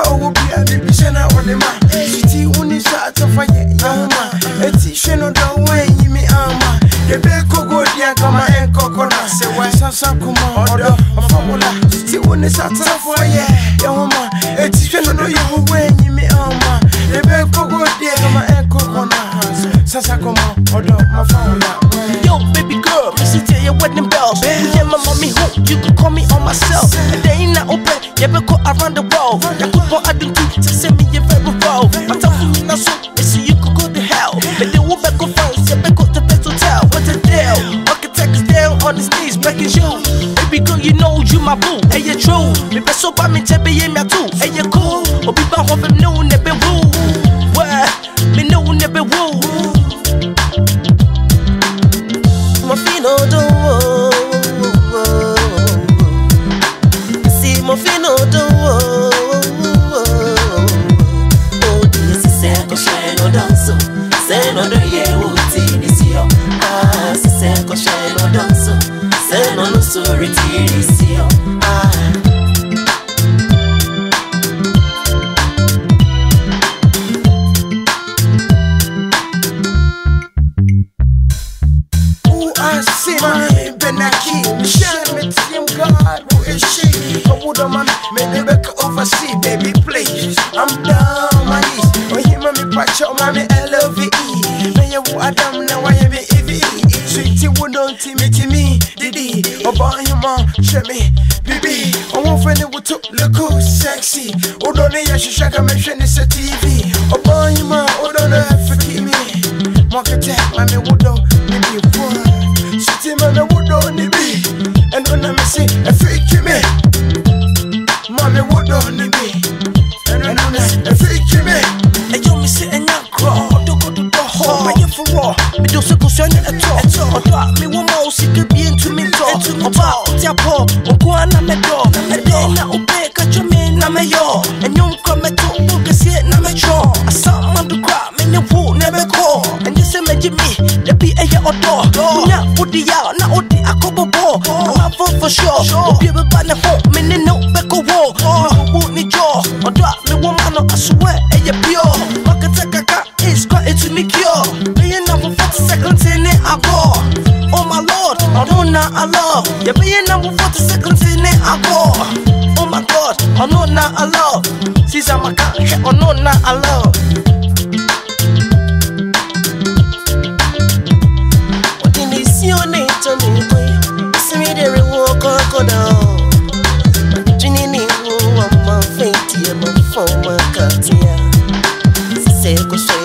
Kaka owo bia bibi shena ode ma. Siti uni sa atafa ye yahuma Eti sheno da we yimi ama. Debe kogo dia kama enkoko na sewe Sasa koma odo. Mafamula Siti uni sa atafa ye yahuma Eti sheno da yehu we yimi ama. Debe kogo dia kama enkoko na Sasa koma odo. Mafamula Yo, baby girl, me see your wedding bells. Yeah, my mommy home, you can call me on myself. And they ain't not open, oh, yeah, go around the world. I could go out and to send me a very I'm feeling not so, you could go to hell. Won't back on phones, yeah, up the best hotel. What's the deal? Architect is down on his knees, begging you. Baby girl, you know you my boo, you're true. Me best so by me, me, yeah, me and you're cool. Or be back home, no, never woo. Where? senodo yewuti nisio ah siseko shenodonso senolusuritisio ah. Oversee, baby, please. I'm down my knees. Oh, hear me, patch up, mommy, L-O-V-E. Team me, to me, Didi. Oh, boy, him, mom, show me, baby. I won't find it, to look cool, sexy. Oh, don't you, she shake a mention, it's a TV. Oh, boy, him, oh, don't have to keep me. Market tech, mommy, would hɔ mɛyɛ forɔ medo sɛ kosua ne ɛtɔ ɔdɔ a mewɔ ma wo sika bie ntumi ntɔ ɔba a wote apɔ ɔko a na mɛdɔ ɛdɛn na wobɛɛ ka twɛ me na mɛyɔ ɛnwom kora mɛto bo kɛseɛ na mɛtwɔ asama do kora menyɛ wo na ɛbɛkɔ ɛnyɛ sɛ magye me dabi ɛyɛ ɔdɔ wonya wode yɛ na wode akɔbɔbɔ I'm for sure. Obia bɛba ne ho mene ne ọ̀nùnà alọ́ yẹ̀bí yẹn náà wọ́n fọ́tí sẹ́kẹ̀ntì ní àgọ́ oh my god. Ọ̀nùnà alọ́ ṣíṣe àmàkà ṣe ọ̀nùnà alọ́. òdì ní sí ọ̀nà ìtọ́ mi ní pé sinmi dèrè wọ kọ́kọ́ náà jíní ní ìwọ ọmọ fẹ́ẹ̀tì ẹ̀ máa fọ́ ọmọ kàtìyà ṣiṣẹ́ kò ṣe.